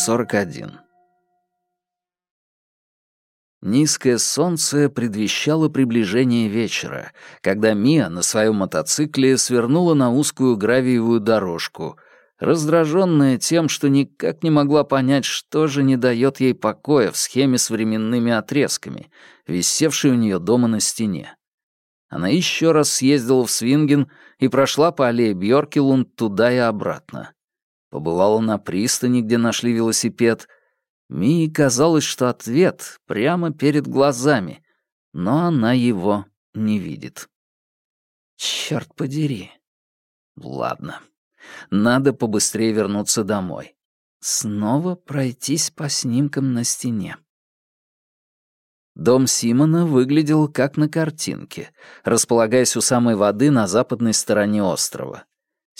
41. Низкое солнце предвещало приближение вечера, когда Мия на своем мотоцикле свернула на узкую гравиевую дорожку, раздраженная тем, что никак не могла понять, что же не дает ей покоя в схеме с временными отрезками, висевшей у нее дома на стене. Она еще раз съездила в Свинген и прошла по аллее Бьоркелунд туда и обратно. Побывала на пристани, где нашли велосипед. Мии казалось, что ответ прямо перед глазами, но она его не видит. Черт подери. Ладно. Надо побыстрее вернуться домой. Снова пройтись по снимкам на стене. Дом Симона выглядел как на картинке, располагаясь у самой воды на западной стороне острова.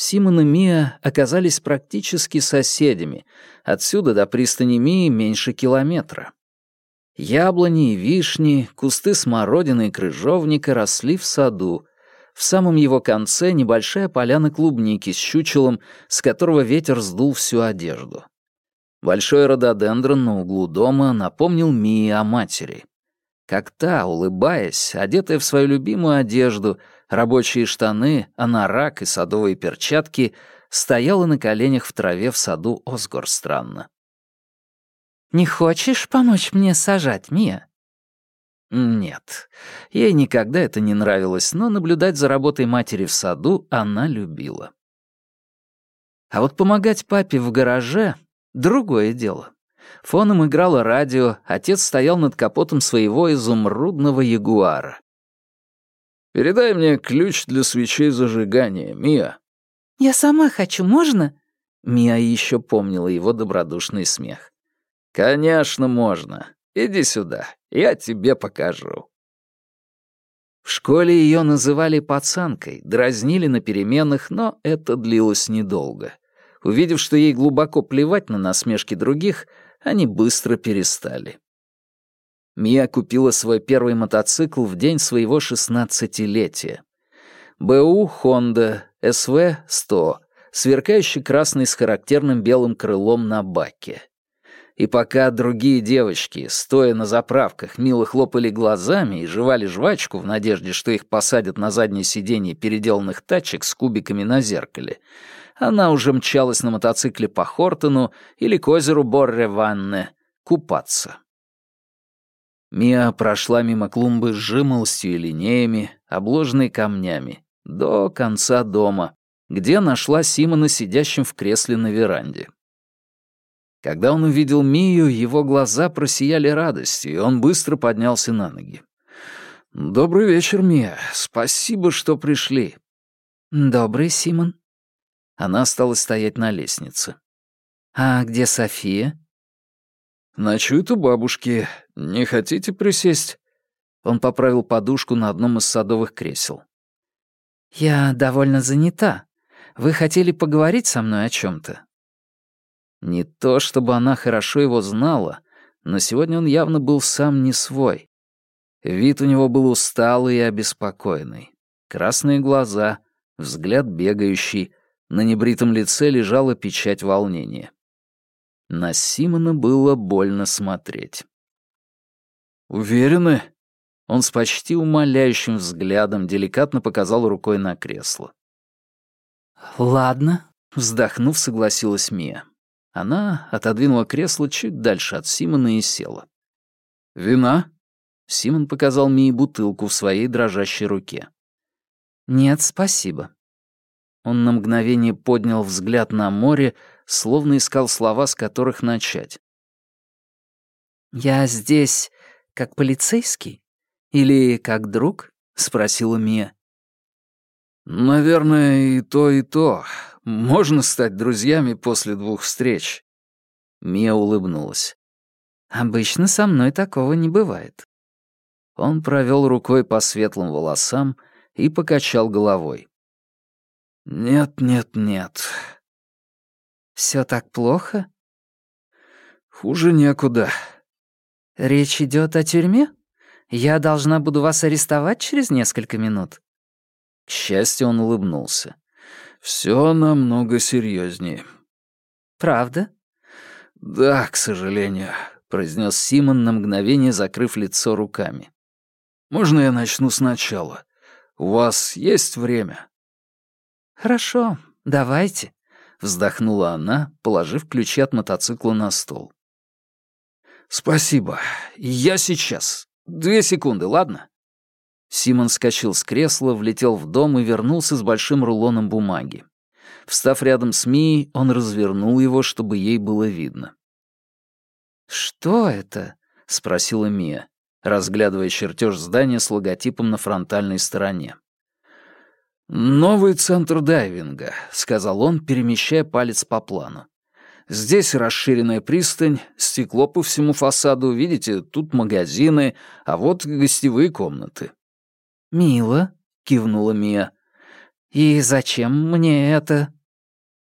Симон и Мия оказались практически соседями. Отсюда до пристани Мии меньше километра. Яблони и вишни, кусты смородины и крыжовника росли в саду. В самом его конце небольшая поляна клубники с щучелом, с которого ветер сдул всю одежду. Большой рододендрон на углу дома напомнил Мии о матери как та, улыбаясь, одетая в свою любимую одежду, рабочие штаны, анорак и садовые перчатки, стояла на коленях в траве в саду Осгорстранна. «Не хочешь помочь мне сажать, Мия?» Нет, ей никогда это не нравилось, но наблюдать за работой матери в саду она любила. А вот помогать папе в гараже — другое дело. Фоном играло радио, отец стоял над капотом своего изумрудного ягуара. «Передай мне ключ для свечей зажигания, Мия». «Я сама хочу, можно?» Мия еще помнила его добродушный смех. «Конечно, можно. Иди сюда, я тебе покажу». В школе ее называли пацанкой, дразнили на переменах, но это длилось недолго. Увидев, что ей глубоко плевать на насмешки других, они быстро перестали. Мия купила свой первый мотоцикл в день своего шестнадцатилетия. БУ «Хонда» СВ-100, сверкающий красный с характерным белым крылом на баке. И пока другие девочки, стоя на заправках, мило хлопали глазами и жевали жвачку в надежде, что их посадят на заднее сиденье переделанных тачек с кубиками на зеркале, она уже мчалась на мотоцикле по Хортону или к озеру Борре-Ванне купаться. Мия прошла мимо клумбы с жимолостью и линеями, обложенной камнями, до конца дома, где нашла Симона сидящим в кресле на веранде. Когда он увидел Мию, его глаза просияли радостью, и он быстро поднялся на ноги. «Добрый вечер, Мия. Спасибо, что пришли». «Добрый, Симон», она осталась стоять на лестнице. «А где София?» «Ночует у бабушки. Не хотите присесть?» Он поправил подушку на одном из садовых кресел. «Я довольно занята. Вы хотели поговорить со мной о чем то Не то, чтобы она хорошо его знала, но сегодня он явно был сам не свой. Вид у него был усталый и обеспокоенный. Красные глаза, взгляд бегающий, на небритом лице лежала печать волнения. На Симона было больно смотреть. «Уверены?» Он с почти умоляющим взглядом деликатно показал рукой на кресло. «Ладно», — вздохнув, согласилась Мия. Она отодвинула кресло чуть дальше от Симона и села. «Вина?» Симон показал Мии бутылку в своей дрожащей руке. «Нет, спасибо». Он на мгновение поднял взгляд на море, словно искал слова, с которых начать. «Я здесь как полицейский? Или как друг?» — спросила Мия. «Наверное, и то, и то. Можно стать друзьями после двух встреч». Мия улыбнулась. «Обычно со мной такого не бывает». Он провел рукой по светлым волосам и покачал головой. «Нет, нет, нет». «Все так плохо?» «Хуже некуда». «Речь идет о тюрьме? Я должна буду вас арестовать через несколько минут». К счастью, он улыбнулся. Все намного серьезнее. «Правда?» «Да, к сожалению», — произнес Симон на мгновение, закрыв лицо руками. «Можно я начну сначала? У вас есть время?» «Хорошо, давайте», — вздохнула она, положив ключи от мотоцикла на стол. «Спасибо. Я сейчас. Две секунды, ладно?» Симон скачал с кресла, влетел в дом и вернулся с большим рулоном бумаги. Встав рядом с Мией, он развернул его, чтобы ей было видно. «Что это?» — спросила Мия, разглядывая чертеж здания с логотипом на фронтальной стороне. «Новый центр дайвинга», — сказал он, перемещая палец по плану. «Здесь расширенная пристань, стекло по всему фасаду, видите, тут магазины, а вот гостевые комнаты». «Мило», — кивнула Мия. «И зачем мне это?»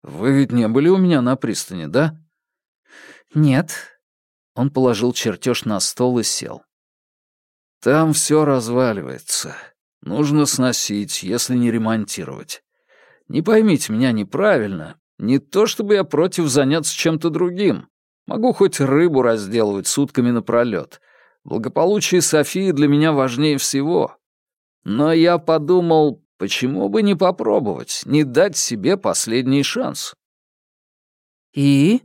«Вы ведь не были у меня на пристани, да?» «Нет». Он положил чертеж на стол и сел. «Там все разваливается. Нужно сносить, если не ремонтировать. Не поймите меня неправильно. Не то чтобы я против заняться чем-то другим. Могу хоть рыбу разделывать сутками напролёт. Благополучие Софии для меня важнее всего. Но я подумал, почему бы не попробовать, не дать себе последний шанс. И?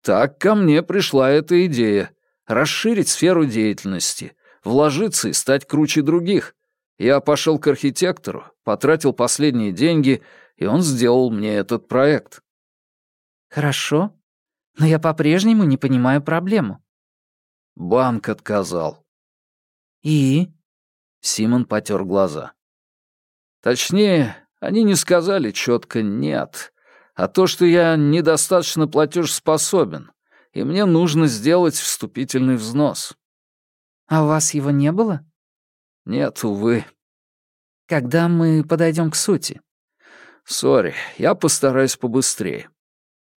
Так ко мне пришла эта идея. Расширить сферу деятельности, вложиться и стать круче других. Я пошел к архитектору, потратил последние деньги, и он сделал мне этот проект. Хорошо, но я по-прежнему не понимаю проблему. Банк отказал. И? Симон потер глаза. Точнее, они не сказали четко «нет», а то, что я недостаточно платежеспособен, и мне нужно сделать вступительный взнос. А у вас его не было? Нет, увы. Когда мы подойдем к сути? Сори, я постараюсь побыстрее.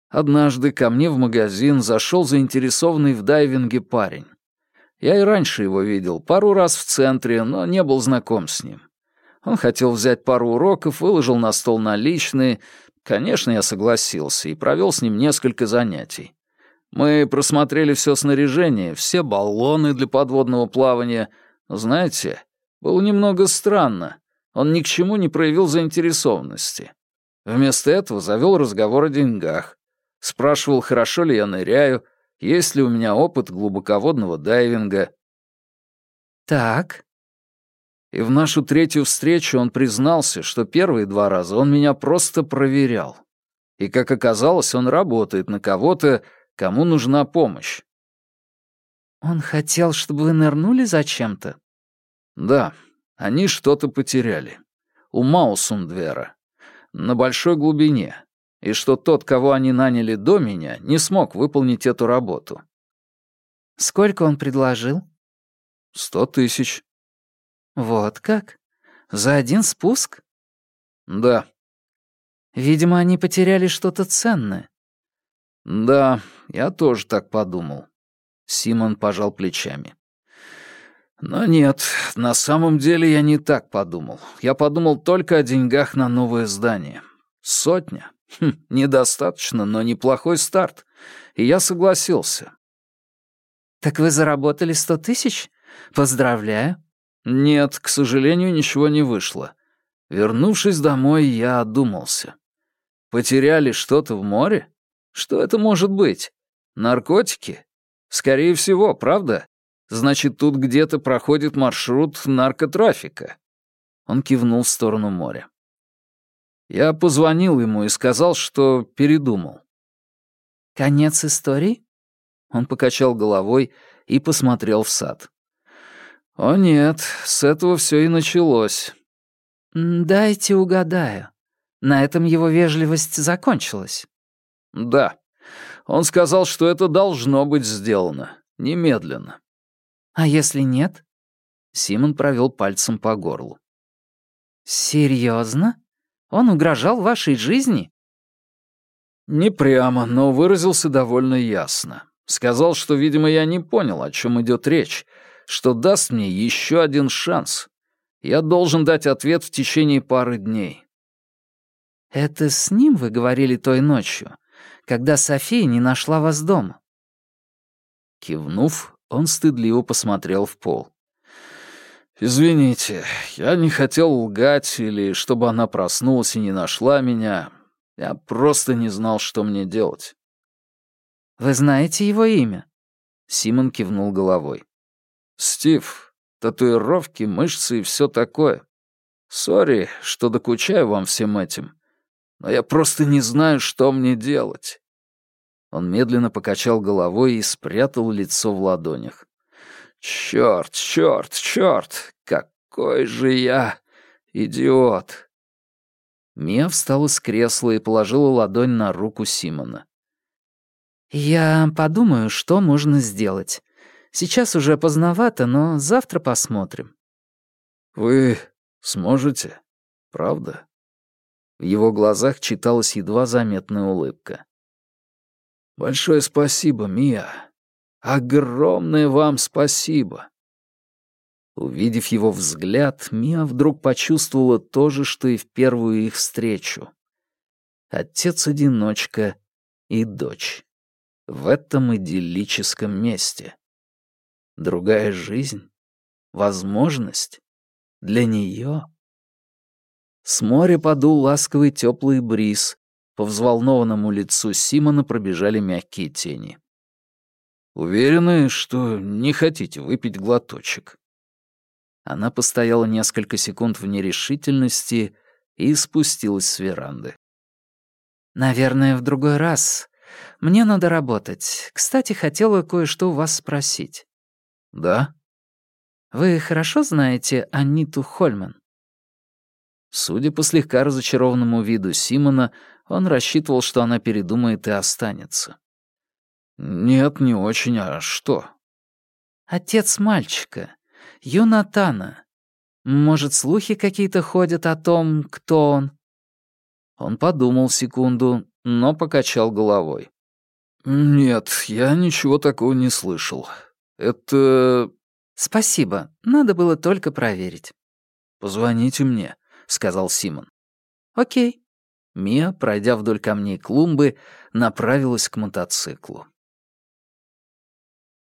Однажды ко мне в магазин зашел заинтересованный в дайвинге парень. Я и раньше его видел, пару раз в центре, но не был знаком с ним. Он хотел взять пару уроков, выложил на стол наличные. Конечно, я согласился и провел с ним несколько занятий. Мы просмотрели все снаряжение, все баллоны для подводного плавания. знаете, было немного странно. Он ни к чему не проявил заинтересованности. Вместо этого завел разговор о деньгах. Спрашивал, хорошо ли я ныряю, есть ли у меня опыт глубоководного дайвинга. Так. И в нашу третью встречу он признался, что первые два раза он меня просто проверял. И, как оказалось, он работает на кого-то, кому нужна помощь. Он хотел, чтобы вы нырнули зачем-то? Да, они что-то потеряли. У Маусундвера. На большой глубине и что тот, кого они наняли до меня, не смог выполнить эту работу. Сколько он предложил? Сто тысяч. Вот как? За один спуск? Да. Видимо, они потеряли что-то ценное. Да, я тоже так подумал. Симон пожал плечами. Но нет, на самом деле я не так подумал. Я подумал только о деньгах на новое здание. Сотня. Хм, недостаточно, но неплохой старт. И я согласился. «Так вы заработали сто тысяч? Поздравляю». Нет, к сожалению, ничего не вышло. Вернувшись домой, я одумался. Потеряли что-то в море? Что это может быть? Наркотики? Скорее всего, правда? Значит, тут где-то проходит маршрут наркотрафика. Он кивнул в сторону моря. Я позвонил ему и сказал, что передумал. «Конец истории?» Он покачал головой и посмотрел в сад. «О нет, с этого все и началось». «Дайте угадаю. На этом его вежливость закончилась». «Да. Он сказал, что это должно быть сделано. Немедленно». «А если нет?» Симон провел пальцем по горлу. «Серьезно?» Он угрожал вашей жизни?» «Не прямо, но выразился довольно ясно. Сказал, что, видимо, я не понял, о чем идет речь, что даст мне еще один шанс. Я должен дать ответ в течение пары дней». «Это с ним вы говорили той ночью, когда София не нашла вас дома». Кивнув, он стыдливо посмотрел в пол. «Извините, я не хотел лгать или чтобы она проснулась и не нашла меня. Я просто не знал, что мне делать». «Вы знаете его имя?» Симон кивнул головой. «Стив, татуировки, мышцы и все такое. Сори, что докучаю вам всем этим, но я просто не знаю, что мне делать». Он медленно покачал головой и спрятал лицо в ладонях. Черт, черт, черт! Какой же я идиот!» Мия встала с кресла и положила ладонь на руку Симона. «Я подумаю, что можно сделать. Сейчас уже поздновато, но завтра посмотрим». «Вы сможете, правда?» В его глазах читалась едва заметная улыбка. «Большое спасибо, Мия. Огромное вам спасибо!» Увидев его взгляд, Мия вдруг почувствовала то же, что и в первую их встречу. Отец-одиночка и дочь. В этом идиллическом месте. Другая жизнь? Возможность? Для нее? С моря подул ласковый теплый бриз. По взволнованному лицу Симона пробежали мягкие тени. Уверены, что не хотите выпить глоточек?» Она постояла несколько секунд в нерешительности и спустилась с веранды. «Наверное, в другой раз. Мне надо работать. Кстати, хотела кое-что у вас спросить». «Да?» «Вы хорошо знаете Аниту Хольман?» Судя по слегка разочарованному виду Симона, он рассчитывал, что она передумает и останется. «Нет, не очень. А что?» «Отец мальчика. Юнатана. Может, слухи какие-то ходят о том, кто он?» Он подумал секунду, но покачал головой. «Нет, я ничего такого не слышал. Это...» «Спасибо. Надо было только проверить». «Позвоните мне», — сказал Симон. «Окей». Мия, пройдя вдоль камней клумбы, направилась к мотоциклу.